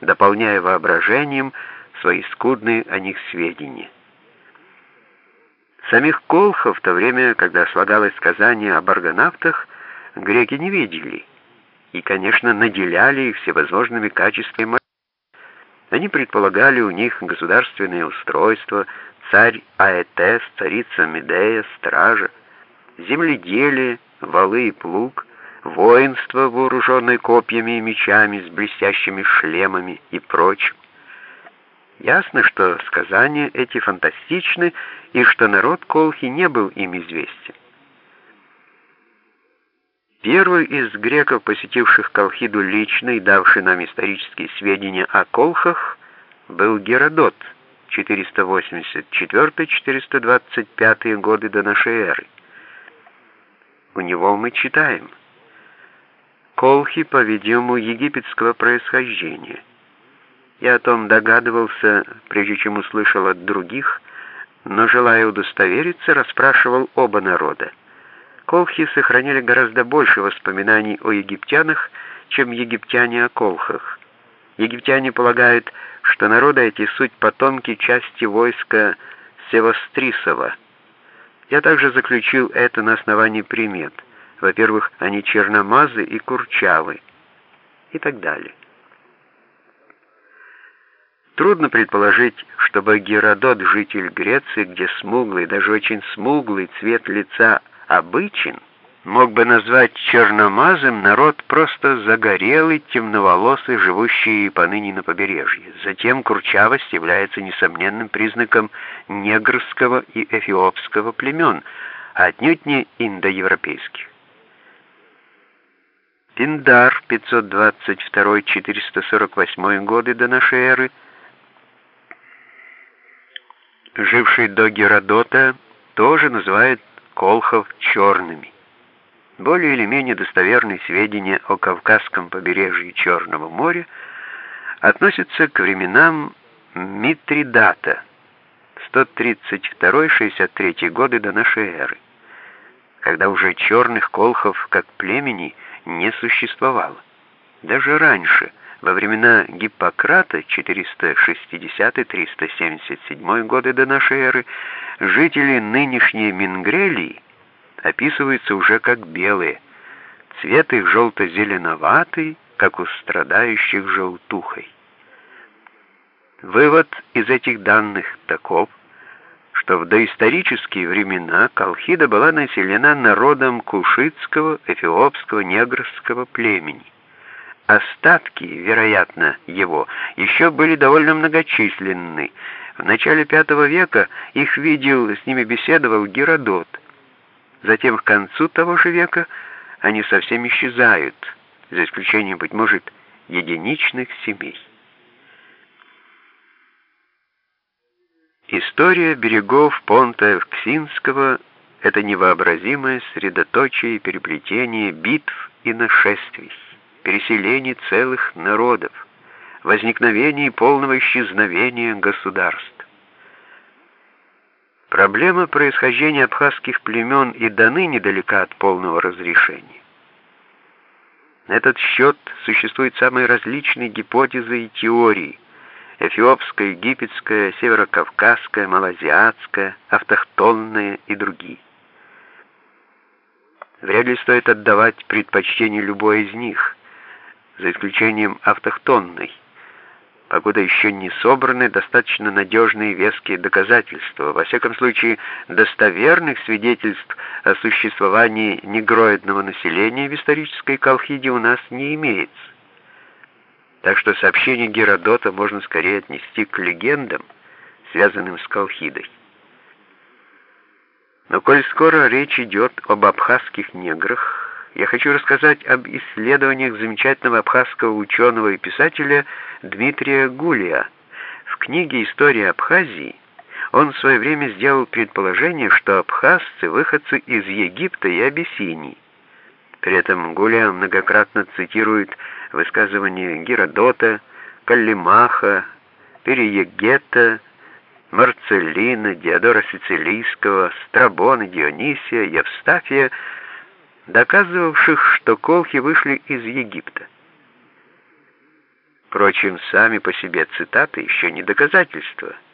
дополняя воображением свои скудные о них сведения. Самих колхов в то время, когда слагалось сказание об аргонавтах, греки не видели и, конечно, наделяли их всевозможными качествами. Они предполагали у них государственное устройство, царь Аэтес, царица Медея, стража, земледелие, валы и плуг, воинство, вооруженное копьями и мечами с блестящими шлемами и прочим. Ясно, что сказания эти фантастичны, и что народ Колхи не был им известен. Первый из греков, посетивших Колхиду лично и давший нам исторические сведения о Колхах, был Геродот, 484-425 годы до нашей эры. У него мы читаем. Колхи, по-видимому, египетского происхождения. Я о том догадывался, прежде чем услышал от других, но, желая удостовериться, расспрашивал оба народа. Колхи сохранили гораздо больше воспоминаний о египтянах, чем египтяне о колхах. Египтяне полагают, что народы эти суть потомки части войска Севастрисова. Я также заключил это на основании примет. Во-первых, они черномазы и курчавы и так далее. Трудно предположить, чтобы Геродот, житель Греции, где смуглый, даже очень смуглый цвет лица обычен, мог бы назвать черномазым народ просто загорелый, темноволосый, живущий поныне на побережье. Затем курчавость является несомненным признаком негрского и эфиопского племен, а отнюдь не индоевропейских. Пиндар, 522-448 годы до нашей эры, живший до Геродота, тоже называют колхов черными. Более или менее достоверные сведения о Кавказском побережье Черного моря относятся к временам Митридата, 132-63 годы до нашей эры, когда уже черных колхов как племени не существовало. Даже раньше – во времена Гиппократа, 460-377 годы до нашей эры, жители нынешней Мингрелии описываются уже как белые. Цвет их желто-зеленоватый, как у страдающих желтухой. Вывод из этих данных таков, что в доисторические времена Колхида была населена народом кушитского, эфиопского, негрского племени. Остатки, вероятно, его еще были довольно многочисленны. В начале V века их видел, с ними беседовал Геродот. Затем к концу того же века они совсем исчезают, за исключением, быть может, единичных семей. История берегов понта Евксинского — это невообразимое средоточие и переплетение битв и нашествий переселении целых народов, возникновении полного исчезновения государств. Проблема происхождения абхазских племен и до ныне далека от полного разрешения. На этот счет существуют самые различные гипотезы и теории – эфиопская, египетская, северокавказская, малазиатская, автохтонная и другие. Вряд ли стоит отдавать предпочтение любой из них за исключением автохтонной, покуда еще не собраны достаточно надежные веские доказательства, во всяком случае достоверных свидетельств о существовании негроидного населения в исторической Колхиде у нас не имеется. Так что сообщение Геродота можно скорее отнести к легендам, связанным с Колхидой. Но коль скоро речь идет об абхазских неграх, я хочу рассказать об исследованиях замечательного абхазского ученого и писателя Дмитрия Гулия. В книге «История Абхазии» он в свое время сделал предположение, что абхазцы – выходцы из Египта и Абиссинии. При этом Гулия многократно цитирует высказывания Геродота, Каллимаха, Переегета, Марцеллина, Диодора Сицилийского, Страбона, Дионисия, Евстафия – доказывавших, что колхи вышли из Египта. Впрочем, сами по себе цитаты еще не доказательства –